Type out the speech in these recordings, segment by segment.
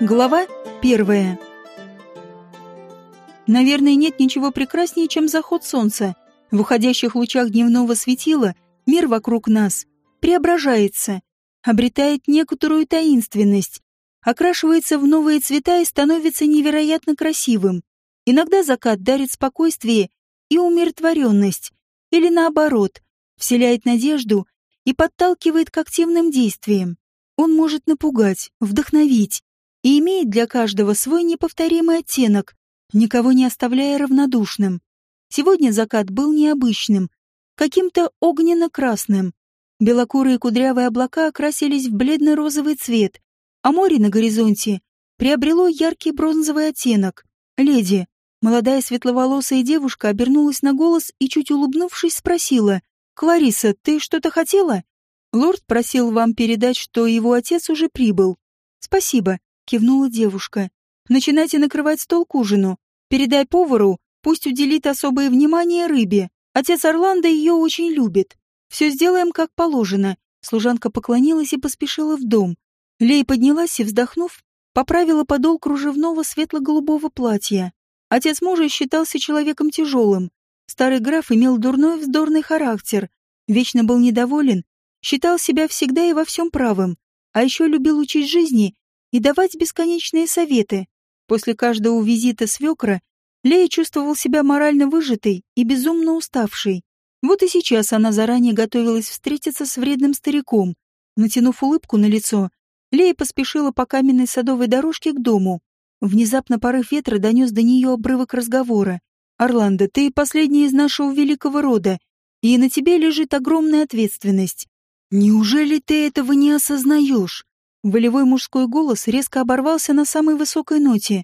Глава первая. Наверное, нет ничего прекраснее, чем заход солнца. В уходящих лучах дневного светила мир вокруг нас преображается, обретает некоторую таинственность, окрашивается в новые цвета и становится невероятно красивым. Иногда закат дарит спокойствие и умиротворенность, или наоборот, вселяет надежду и подталкивает к активным действиям. Он может напугать, вдохновить, и имеет для каждого свой неповторимый оттенок, никого не оставляя равнодушным. Сегодня закат был необычным, каким-то огненно-красным. Белокурые кудрявые облака окрасились в бледно-розовый цвет, а море на горизонте приобрело яркий бронзовый оттенок. Леди, молодая светловолосая девушка, обернулась на голос и, чуть улыбнувшись, спросила, «Клариса, ты что-то хотела?» «Лорд просил вам передать, что его отец уже прибыл». «Спасибо», кивнула девушка. Начинайте накрывать стол к ужину. Передай повару, пусть уделит особое внимание рыбе. Отец Орландо ее очень любит. Все сделаем как положено. Служанка поклонилась и поспешила в дом. Лей поднялась и, вздохнув, поправила подол кружевного светло-голубого платья. Отец мужа считался человеком тяжелым. Старый граф имел дурной вздорный характер, вечно был недоволен, считал себя всегда и во всем правым, а еще любил учить жизни и давать бесконечные советы. После каждого визита свекра Лея чувствовал себя морально выжатой и безумно уставшей. Вот и сейчас она заранее готовилась встретиться с вредным стариком. Натянув улыбку на лицо, Лея поспешила по каменной садовой дорожке к дому. Внезапно порыв ветра донес до нее обрывок разговора. «Орландо, ты последний из нашего великого рода, и на тебе лежит огромная ответственность. Неужели ты этого не осознаешь?» Волевой мужской голос резко оборвался на самой высокой ноте,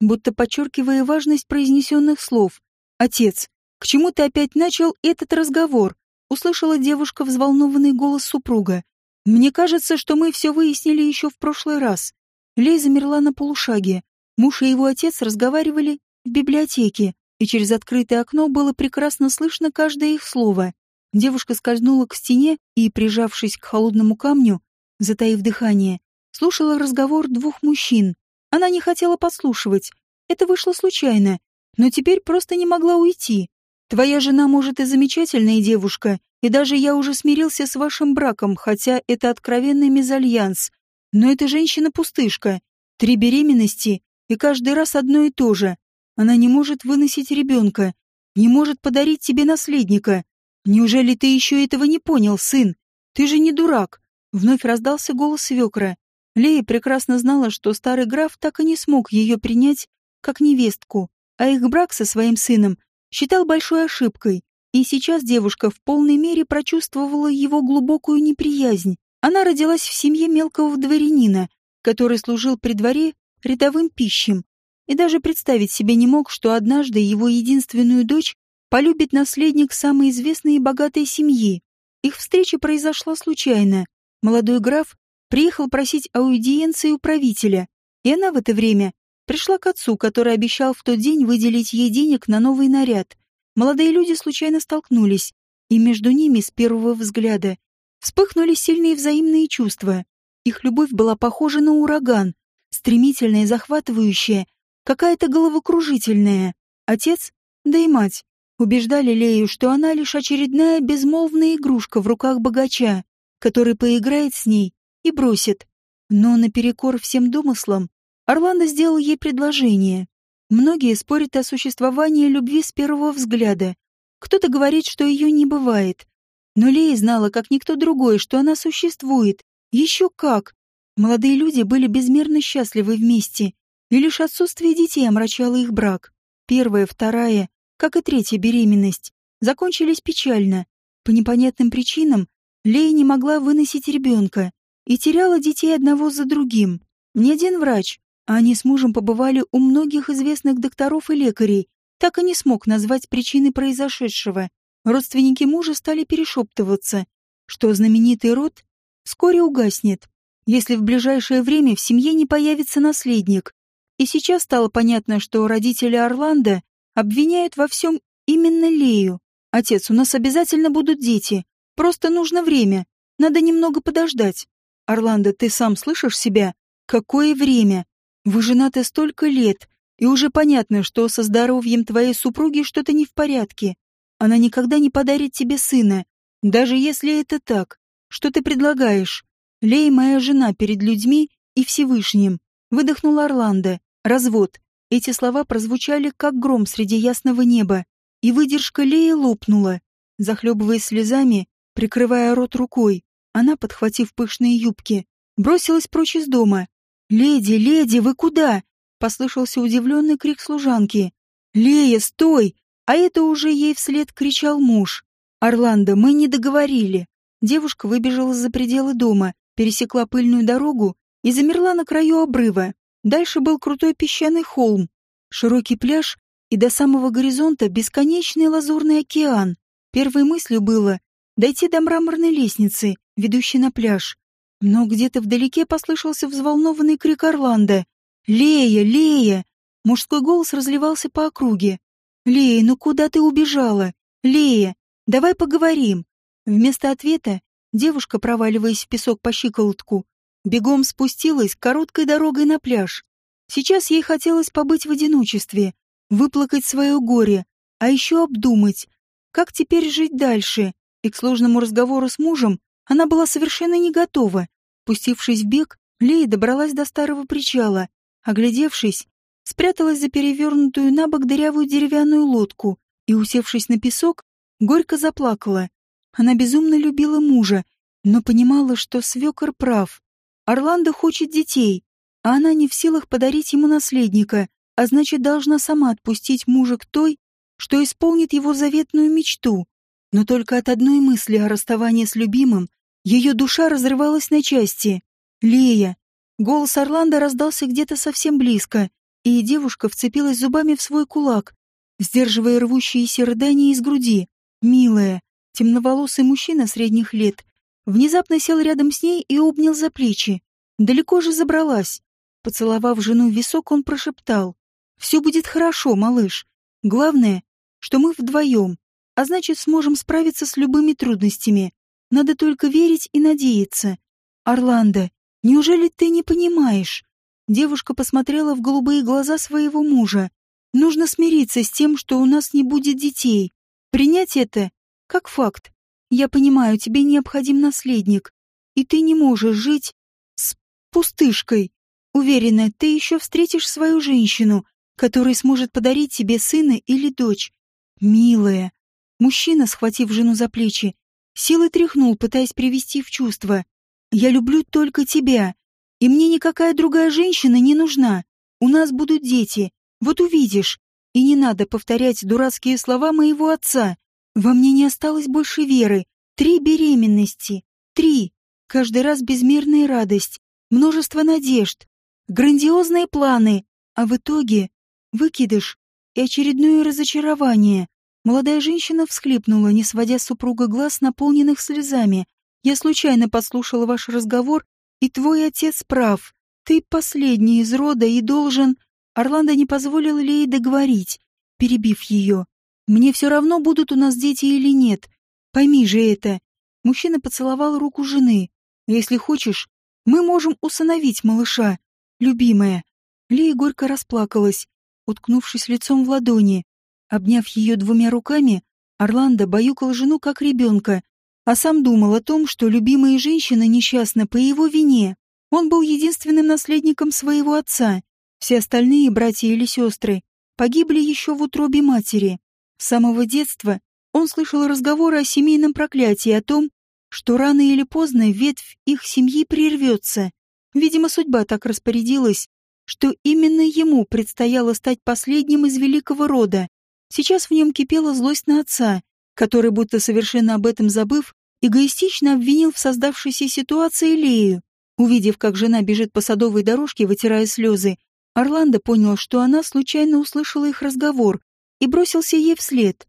будто подчеркивая важность произнесенных слов. «Отец, к чему ты опять начал этот разговор?» услышала девушка взволнованный голос супруга. «Мне кажется, что мы все выяснили еще в прошлый раз». Лей замерла на полушаге. Муж и его отец разговаривали в библиотеке, и через открытое окно было прекрасно слышно каждое их слово. Девушка скользнула к стене и, прижавшись к холодному камню, затаив дыхание, слушала разговор двух мужчин. Она не хотела подслушивать. Это вышло случайно, но теперь просто не могла уйти. Твоя жена, может, и замечательная девушка, и даже я уже смирился с вашим браком, хотя это откровенный мезальянс. Но эта женщина-пустышка. Три беременности, и каждый раз одно и то же. Она не может выносить ребенка, не может подарить тебе наследника. Неужели ты еще этого не понял, сын? Ты же не дурак. Вновь раздался голос свекра. Лея прекрасно знала, что старый граф так и не смог ее принять как невестку, а их брак со своим сыном считал большой ошибкой, и сейчас девушка в полной мере прочувствовала его глубокую неприязнь. Она родилась в семье мелкого дворянина, который служил при дворе рядовым пищем, и даже представить себе не мог, что однажды его единственную дочь полюбит наследник самой известной и богатой семьи. Их встреча произошла случайно. Молодой граф приехал просить аудиенции у правителя, и она в это время пришла к отцу, который обещал в тот день выделить ей денег на новый наряд. Молодые люди случайно столкнулись, и между ними с первого взгляда вспыхнули сильные взаимные чувства. Их любовь была похожа на ураган, стремительная захватывающая, какая-то головокружительная. Отец, да и мать, убеждали Лею, что она лишь очередная безмолвная игрушка в руках богача, который поиграет с ней и бросит. Но наперекор всем домыслам Орландо сделал ей предложение. Многие спорят о существовании любви с первого взгляда. Кто-то говорит, что ее не бывает. Но Лея знала, как никто другой, что она существует. Еще как! Молодые люди были безмерно счастливы вместе, и лишь отсутствие детей омрачало их брак. Первая, вторая, как и третья беременность, закончились печально. По непонятным причинам Лея не могла выносить ребенка и теряла детей одного за другим. Ни один врач, а они с мужем побывали у многих известных докторов и лекарей, так и не смог назвать причины произошедшего. Родственники мужа стали перешептываться, что знаменитый род вскоре угаснет, если в ближайшее время в семье не появится наследник. И сейчас стало понятно, что родители Орландо обвиняют во всем именно Лею. «Отец, у нас обязательно будут дети. Просто нужно время. Надо немного подождать. Орландо, ты сам слышишь себя? Какое время? Вы женаты столько лет, и уже понятно, что со здоровьем твоей супруги что-то не в порядке. Она никогда не подарит тебе сына, даже если это так. Что ты предлагаешь? Лей моя жена перед людьми и Всевышним. Выдохнул Орландо. Развод. Эти слова прозвучали, как гром среди ясного неба. И выдержка Леи лопнула. Захлебываясь слезами, прикрывая рот рукой, она, подхватив пышные юбки, бросилась прочь из дома. «Леди, леди, вы куда?» — послышался удивленный крик служанки. «Лея, стой!» А это уже ей вслед кричал муж. «Орландо, мы не договорили». Девушка выбежала за пределы дома, пересекла пыльную дорогу и замерла на краю обрыва. Дальше был крутой песчаный холм, широкий пляж и до самого горизонта бесконечный лазурный океан. Первой мыслью было дойти до мраморной лестницы, ведущей на пляж. Но где-то вдалеке послышался взволнованный крик Орландо. «Лея! Лея!» Мужской голос разливался по округе. «Лея, ну куда ты убежала? Лея, давай поговорим!» Вместо ответа девушка, проваливаясь в песок по щиколотку, бегом спустилась короткой дорогой на пляж. Сейчас ей хотелось побыть в одиночестве, выплакать свое горе, а еще обдумать, как теперь жить дальше, и к сложному разговору с мужем она была совершенно не готова. Пустившись в бег, Лея добралась до старого причала. Оглядевшись, спряталась за перевернутую на бок дырявую деревянную лодку и, усевшись на песок, горько заплакала. Она безумно любила мужа, но понимала, что свекор прав. Орландо хочет детей, а она не в силах подарить ему наследника, а значит, должна сама отпустить мужа к той, что исполнит его заветную мечту. Но только от одной мысли о расставании с любимым ее душа разрывалась на части. «Лея!» Голос Орландо раздался где-то совсем близко, и девушка вцепилась зубами в свой кулак, сдерживая рвущиеся рыдания из груди. «Милая!» Темноволосый мужчина средних лет внезапно сел рядом с ней и обнял за плечи. Далеко же забралась. Поцеловав жену в висок, он прошептал. «Все будет хорошо, малыш. Главное, что мы вдвоем, а значит, сможем справиться с любыми трудностями. Надо только верить и надеяться. Орландо, неужели ты не понимаешь? Девушка посмотрела в голубые глаза своего мужа. Нужно смириться с тем, что у нас не будет детей. Принять это как факт. Я понимаю, тебе необходим наследник, и ты не можешь жить с пустышкой. Уверена, ты еще встретишь свою женщину, которая сможет подарить тебе сына или дочь. Милая. Мужчина, схватив жену за плечи, Силой тряхнул, пытаясь привести в чувство. «Я люблю только тебя, и мне никакая другая женщина не нужна. У нас будут дети, вот увидишь. И не надо повторять дурацкие слова моего отца. Во мне не осталось больше веры. Три беременности. Три. Каждый раз безмерная радость, множество надежд, грандиозные планы, а в итоге выкидыш и очередное разочарование. Молодая женщина всхлипнула, не сводя с супруга глаз, наполненных слезами. «Я случайно подслушала ваш разговор, и твой отец прав. Ты последний из рода и должен...» Орландо не позволил ей договорить, перебив ее. «Мне все равно, будут у нас дети или нет. Пойми же это». Мужчина поцеловал руку жены. «Если хочешь, мы можем усыновить малыша, любимая». Лия горько расплакалась, уткнувшись лицом в ладони. Обняв ее двумя руками, Орландо баюкал жену как ребенка, а сам думал о том, что любимая женщина несчастна по его вине. Он был единственным наследником своего отца. Все остальные братья или сестры погибли еще в утробе матери. С самого детства он слышал разговоры о семейном проклятии, о том, что рано или поздно ветвь их семьи прервется. Видимо, судьба так распорядилась, что именно ему предстояло стать последним из великого рода. Сейчас в нем кипела злость на отца, который, будто совершенно об этом забыв, эгоистично обвинил в создавшейся ситуации Лею. Увидев, как жена бежит по садовой дорожке, вытирая слезы, Орландо понял, что она случайно услышала их разговор и бросился ей вслед.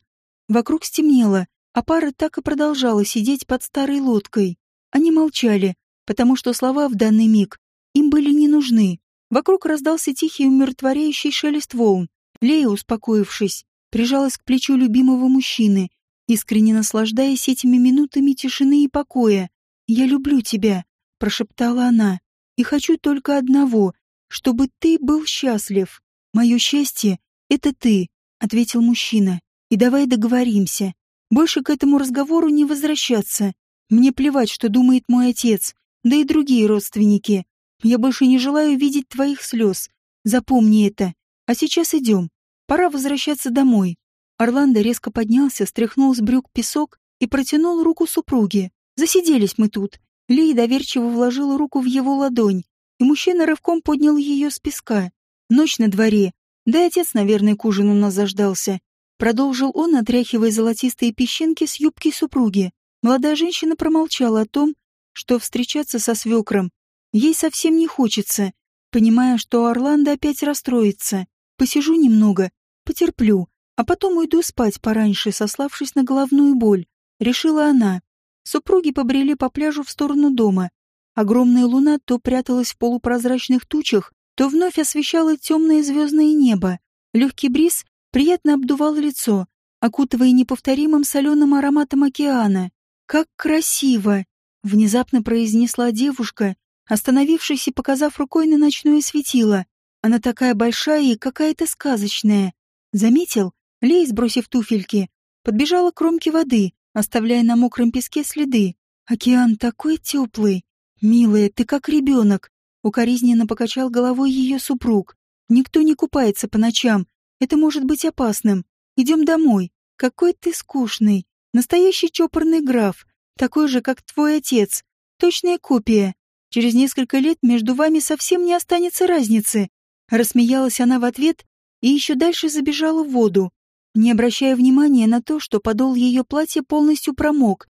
Вокруг стемнело, а пара так и продолжала сидеть под старой лодкой. Они молчали, потому что слова в данный миг им были не нужны. Вокруг раздался тихий умиротворяющий шелест волн. Лея, успокоившись, прижалась к плечу любимого мужчины, искренне наслаждаясь этими минутами тишины и покоя. «Я люблю тебя», — прошептала она, — «и хочу только одного чтобы ты был счастлив. Мое счастье — это ты, — ответил мужчина. И давай договоримся. Больше к этому разговору не возвращаться. Мне плевать, что думает мой отец, да и другие родственники. Я больше не желаю видеть твоих слез. Запомни это. А сейчас идем. Пора возвращаться домой. Орландо резко поднялся, стряхнул с брюк песок и протянул руку супруге. Засиделись мы тут. Лей доверчиво вложила руку в его ладонь, и мужчина рывком поднял ее с песка. Ночь на дворе. Да и отец, наверное, к ужину нас заждался. Продолжил он, отряхивая золотистые песчинки с юбки супруги. Молодая женщина промолчала о том, что встречаться со свекром ей совсем не хочется, понимая, что Орландо опять расстроится. Посижу немного, потерплю, а потом уйду спать пораньше, сославшись на головную боль. Решила она. Супруги побрели по пляжу в сторону дома. Огромная луна то пряталась в полупрозрачных тучах, то вновь освещала темное звездное небо. Легкий бриз приятно обдувал лицо, окутывая неповторимым соленым ароматом океана. «Как красиво!» — внезапно произнесла девушка, остановившись и показав рукой на ночное светило. «Она такая большая и какая-то сказочная». Заметил? Лей, сбросив туфельки, подбежала к кромке воды, оставляя на мокром песке следы. «Океан такой теплый! Милая, ты как ребенок!» Укоризненно покачал головой ее супруг. «Никто не купается по ночам, это может быть опасным. Идем домой. Какой ты скучный. Настоящий чопорный граф. Такой же, как твой отец. Точная копия. Через несколько лет между вами совсем не останется разницы. Рассмеялась она в ответ и еще дальше забежала в воду, не обращая внимания на то, что подол ее платья полностью промок.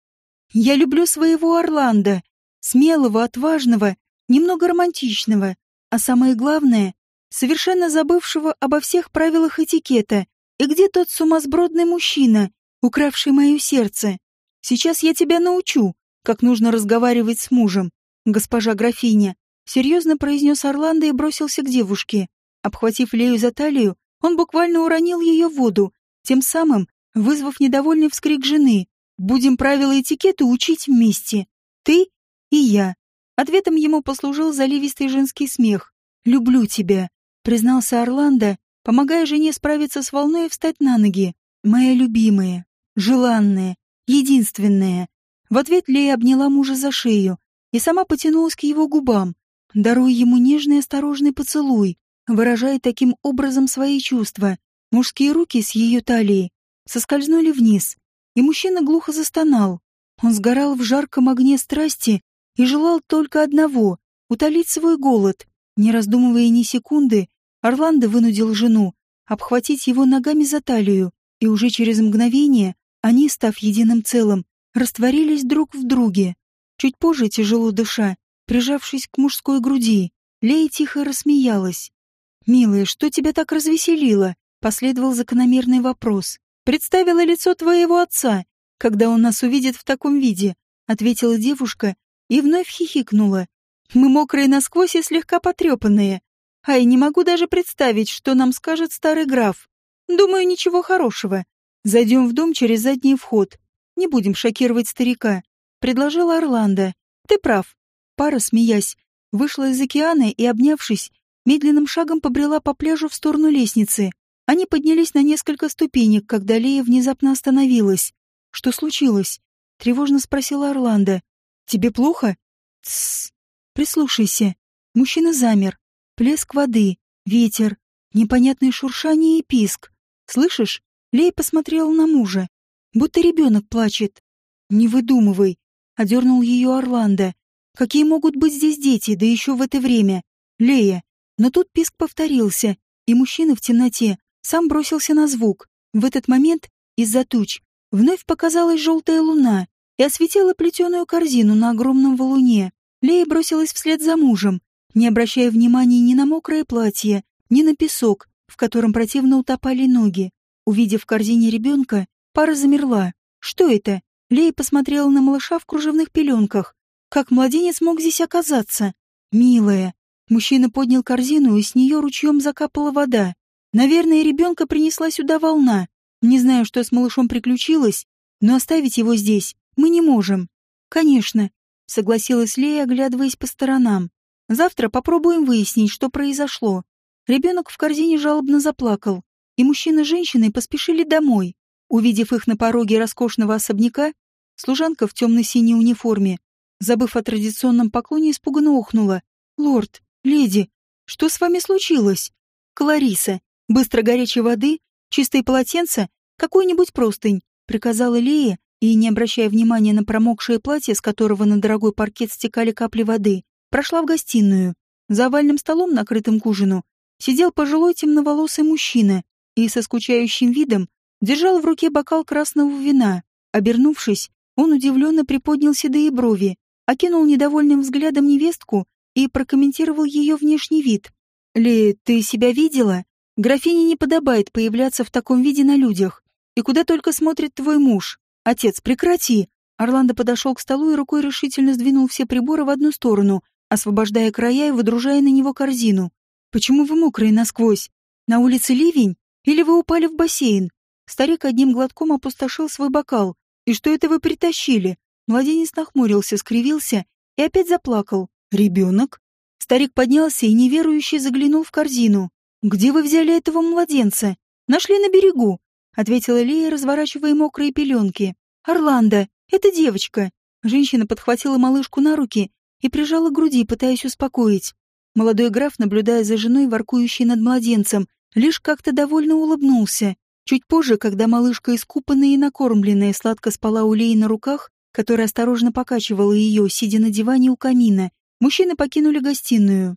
«Я люблю своего Орландо. Смелого, отважного, немного романтичного. А самое главное, совершенно забывшего обо всех правилах этикета. И где тот сумасбродный мужчина, укравший мое сердце? Сейчас я тебя научу, как нужно разговаривать с мужем, госпожа графиня. Серьезно произнес Орландо и бросился к девушке. Обхватив Лею за талию, он буквально уронил ее в воду, тем самым вызвав недовольный вскрик жены. «Будем правила этикета учить вместе. Ты и я». Ответом ему послужил заливистый женский смех. «Люблю тебя», признался Орландо, помогая жене справиться с волной и встать на ноги. «Моя любимая, желанная, единственная». В ответ Лея обняла мужа за шею и сама потянулась к его губам, даруя ему нежный осторожный поцелуй, выражая таким образом свои чувства. Мужские руки с ее талии соскользнули вниз, и мужчина глухо застонал. Он сгорал в жарком огне страсти и желал только одного — утолить свой голод. Не раздумывая ни секунды, Орландо вынудил жену обхватить его ногами за талию, и уже через мгновение они, став единым целым, растворились друг в друге. Чуть позже, тяжело дыша, прижавшись к мужской груди, Лея тихо рассмеялась. «Милая, что тебя так развеселило?» — последовал закономерный вопрос. «Представила лицо твоего отца, когда он нас увидит в таком виде», — ответила девушка и вновь хихикнула. «Мы мокрые насквозь и слегка потрепанные. Ай, не могу даже представить, что нам скажет старый граф. Думаю, ничего хорошего. Зайдем в дом через задний вход. Не будем шокировать старика. Предложила Орландо. Ты прав. Пара, смеясь, вышла из океана и, обнявшись, медленным шагом побрела по пляжу в сторону лестницы. Они поднялись на несколько ступенек, когда Лея внезапно остановилась. «Что случилось?» — тревожно спросила Орландо. «Тебе плохо?» «Тссс. Прислушайся». Мужчина замер, Плеск воды, ветер, непонятное шуршание и писк. Слышишь? Лей посмотрела на мужа, будто ребенок плачет. Не выдумывай, одернул ее Орландо. Какие могут быть здесь дети, да еще в это время? Лея. Но тут писк повторился, и мужчина в темноте сам бросился на звук. В этот момент из-за туч вновь показалась желтая луна и осветила плетеную корзину на огромном валуне. Лея бросилась вслед за мужем, не обращая внимания ни на мокрое платье, ни на песок, в котором противно утопали ноги. Увидев в корзине ребенка, пара замерла. Что это? Лея посмотрела на малыша в кружевных пеленках. Как младенец мог здесь оказаться? Милая. Мужчина поднял корзину, и с нее ручьем закапала вода. Наверное, ребенка принесла сюда волна. Не знаю, что с малышом приключилось, но оставить его здесь мы не можем. Конечно, согласилась Лея, оглядываясь по сторонам. Завтра попробуем выяснить, что произошло. Ребенок в корзине жалобно заплакал, и мужчина с женщиной поспешили домой. Увидев их на пороге роскошного особняка, служанка в темно-синей униформе, забыв о традиционном поклоне, испуганно охнула. «Лорд, леди, что с вами случилось?» «Клариса, быстро горячей воды, чистые полотенца, какой-нибудь простынь», приказала Лея, и, не обращая внимания на промокшее платье, с которого на дорогой паркет стекали капли воды, прошла в гостиную. За овальным столом, накрытым к ужину, сидел пожилой темноволосый мужчина и со скучающим видом держал в руке бокал красного вина. Обернувшись, он удивленно приподнял седые брови, окинул недовольным взглядом невестку и прокомментировал ее внешний вид. «Ли, ты себя видела? Графине не подобает появляться в таком виде на людях. И куда только смотрит твой муж. Отец, прекрати!» Орландо подошел к столу и рукой решительно сдвинул все приборы в одну сторону, освобождая края и выдружая на него корзину. «Почему вы мокрые насквозь? На улице ливень? Или вы упали в бассейн?» Старик одним глотком опустошил свой бокал. «И что это вы притащили?» Младенец нахмурился, скривился и опять заплакал. «Ребенок?» Старик поднялся и неверующе заглянул в корзину. «Где вы взяли этого младенца?» «Нашли на берегу», — ответила Лея, разворачивая мокрые пеленки. «Орландо, это девочка». Женщина подхватила малышку на руки и прижала к груди, пытаясь успокоить. Молодой граф, наблюдая за женой, воркующей над младенцем, лишь как-то довольно улыбнулся. Чуть позже, когда малышка, искупанная и накормленная, сладко спала у Леи на руках, которая осторожно покачивала ее, сидя на диване у камина, мужчины покинули гостиную.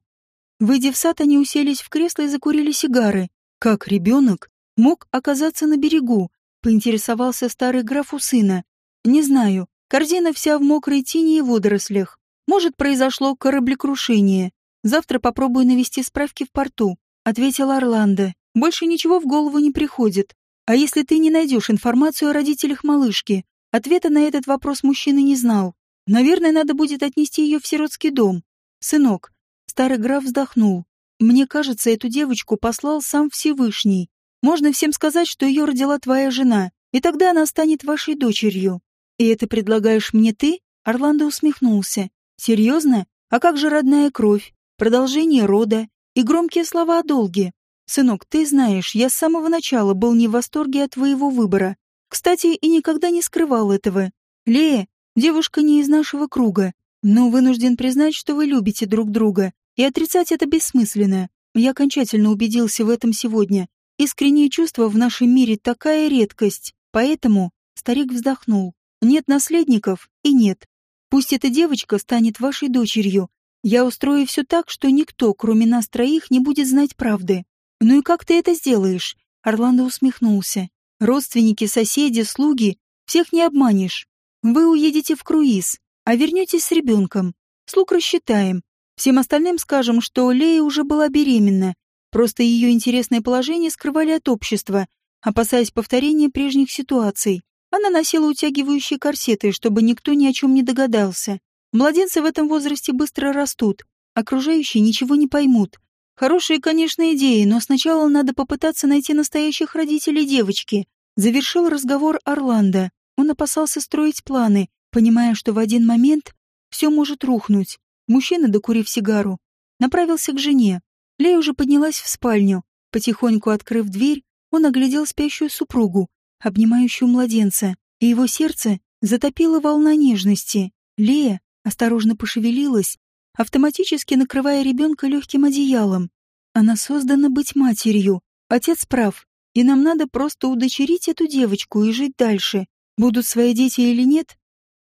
Выйдя в сад, они уселись в кресло и закурили сигары. Как ребенок мог оказаться на берегу, поинтересовался старый граф у сына. Не знаю, корзина вся в мокрой тени и водорослях. Может, произошло кораблекрушение. Завтра попробую навести справки в порту, ответил Орландо. Больше ничего в голову не приходит. А если ты не найдешь информацию о родителях малышки? Ответа на этот вопрос мужчина не знал. Наверное, надо будет отнести ее в сиротский дом. Сынок, старый граф вздохнул. Мне кажется, эту девочку послал сам Всевышний. Можно всем сказать, что ее родила твоя жена, и тогда она станет вашей дочерью. И это предлагаешь мне ты? Орландо усмехнулся. Серьезно? А как же родная кровь, продолжение рода и громкие слова о долге? Сынок, ты знаешь, я с самого начала был не в восторге от твоего выбора. Кстати, и никогда не скрывал этого. Лея, девушка не из нашего круга, но вынужден признать, что вы любите друг друга, и отрицать это бессмысленно. Я окончательно убедился в этом сегодня. Искренние чувства в нашем мире такая редкость, поэтому старик вздохнул. Нет наследников и нет. Пусть эта девочка станет вашей дочерью. Я устрою все так, что никто, кроме нас троих, не будет знать правды. Ну и как ты это сделаешь? Орландо усмехнулся. Родственники, соседи, слуги, всех не обманешь. Вы уедете в круиз, а вернетесь с ребенком. Слуг рассчитаем. Всем остальным скажем, что Лея уже была беременна. Просто ее интересное положение скрывали от общества, опасаясь повторения прежних ситуаций. Она носила утягивающие корсеты, чтобы никто ни о чем не догадался. Младенцы в этом возрасте быстро растут, окружающие ничего не поймут. Хорошие, конечно, идеи, но сначала надо попытаться найти настоящих родителей девочки. Завершил разговор Орландо. Он опасался строить планы, понимая, что в один момент все может рухнуть. Мужчина, докурив сигару, направился к жене. Лея уже поднялась в спальню. Потихоньку открыв дверь, он оглядел спящую супругу, обнимающую младенца, и его сердце затопило волна нежности. Лея осторожно пошевелилась, автоматически накрывая ребенка легким одеялом. Она создана быть матерью. Отец прав, и нам надо просто удочерить эту девочку и жить дальше. Будут свои дети или нет?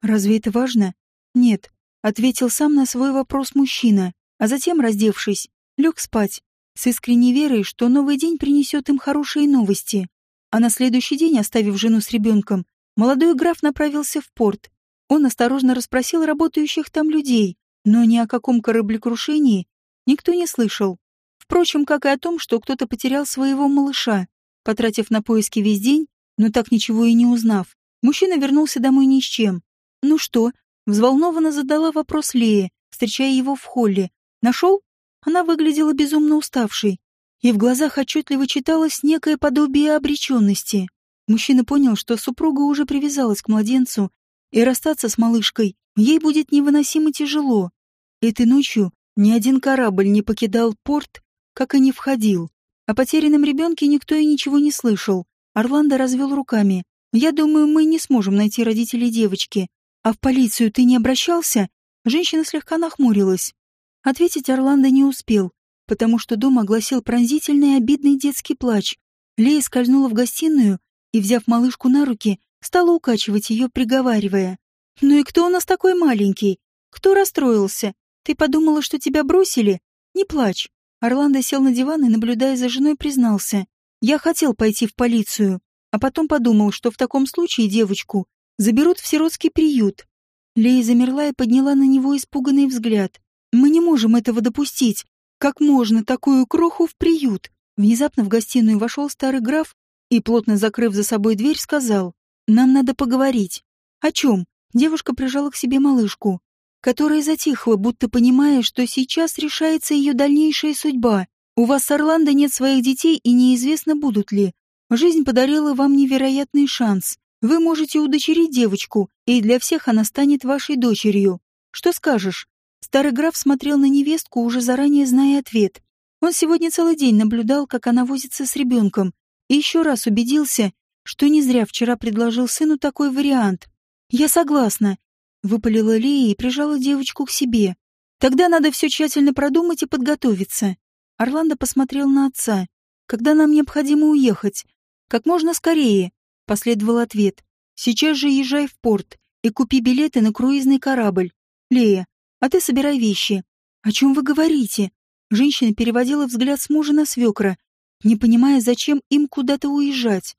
Разве это важно? Нет, ответил сам на свой вопрос мужчина, а затем, раздевшись, лег спать, с искренней верой, что новый день принесет им хорошие новости. А на следующий день, оставив жену с ребенком, молодой граф направился в порт. Он осторожно расспросил работающих там людей, но ни о каком кораблекрушении никто не слышал. Впрочем, как и о том, что кто-то потерял своего малыша. Потратив на поиски весь день, но так ничего и не узнав, мужчина вернулся домой ни с чем. «Ну что?» — взволнованно задала вопрос Лея, встречая его в холле. «Нашел?» Она выглядела безумно уставшей и в глазах отчетливо читалось некое подобие обреченности. Мужчина понял, что супруга уже привязалась к младенцу, и расстаться с малышкой ей будет невыносимо тяжело. Этой ночью Ни один корабль не покидал порт, как и не входил. О потерянном ребенке никто и ничего не слышал. Орландо развел руками. «Я думаю, мы не сможем найти родителей девочки. А в полицию ты не обращался?» Женщина слегка нахмурилась. Ответить Орландо не успел, потому что дом огласил пронзительный обидный детский плач. Лея скользнула в гостиную и, взяв малышку на руки, стала укачивать ее, приговаривая. «Ну и кто у нас такой маленький? Кто расстроился? Ты подумала, что тебя бросили? Не плачь». Орландо сел на диван и, наблюдая за женой, признался. «Я хотел пойти в полицию, а потом подумал, что в таком случае девочку заберут в сиротский приют». Лея замерла и подняла на него испуганный взгляд. «Мы не можем этого допустить. Как можно такую кроху в приют?» Внезапно в гостиную вошел старый граф и, плотно закрыв за собой дверь, сказал, «Нам надо поговорить». «О чем?» Девушка прижала к себе малышку, которая затихла, будто понимая, что сейчас решается ее дальнейшая судьба. «У вас с Орландо нет своих детей и неизвестно, будут ли. Жизнь подарила вам невероятный шанс. Вы можете удочерить девочку, и для всех она станет вашей дочерью. Что скажешь?» Старый граф смотрел на невестку, уже заранее зная ответ. Он сегодня целый день наблюдал, как она возится с ребенком, и еще раз убедился, что не зря вчера предложил сыну такой вариант. «Я согласна», — выпалила Лея и прижала девочку к себе. «Тогда надо все тщательно продумать и подготовиться». Орландо посмотрел на отца. «Когда нам необходимо уехать?» «Как можно скорее», — последовал ответ. «Сейчас же езжай в порт и купи билеты на круизный корабль. Лея, а ты собирай вещи». «О чем вы говорите?» Женщина переводила взгляд с мужа на свекра, не понимая, зачем им куда-то уезжать.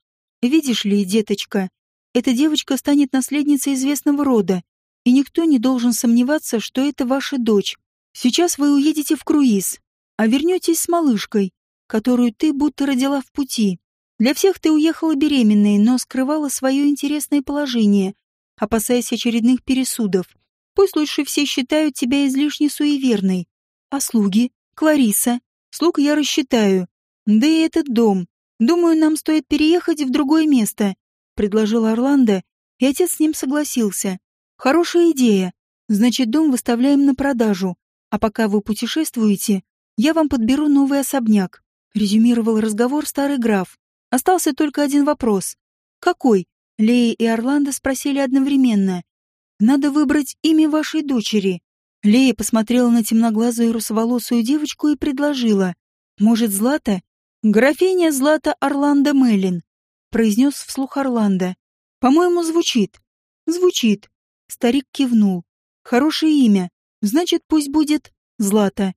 «Видишь ли, деточка, эта девочка станет наследницей известного рода, и никто не должен сомневаться, что это ваша дочь. Сейчас вы уедете в круиз, а вернетесь с малышкой, которую ты будто родила в пути. Для всех ты уехала беременной, но скрывала свое интересное положение, опасаясь очередных пересудов. Пусть лучше все считают тебя излишне суеверной. А слуги? Клариса. Слуг я рассчитаю. Да и этот дом. Думаю, нам стоит переехать в другое место, предложил Орландо, и отец с ним согласился. Хорошая идея. Значит, дом выставляем на продажу, а пока вы путешествуете, я вам подберу новый особняк, резюмировал разговор старый граф. Остался только один вопрос. Какой? Лея и Орландо спросили одновременно. Надо выбрать имя вашей дочери. Лея посмотрела на темноглазую русоволосую девочку и предложила. «Может, Злата?» «Графиня Злата Орландо Меллин», — произнес вслух Орландо. «По-моему, звучит». «Звучит». Старик кивнул. «Хорошее имя. Значит, пусть будет Злата».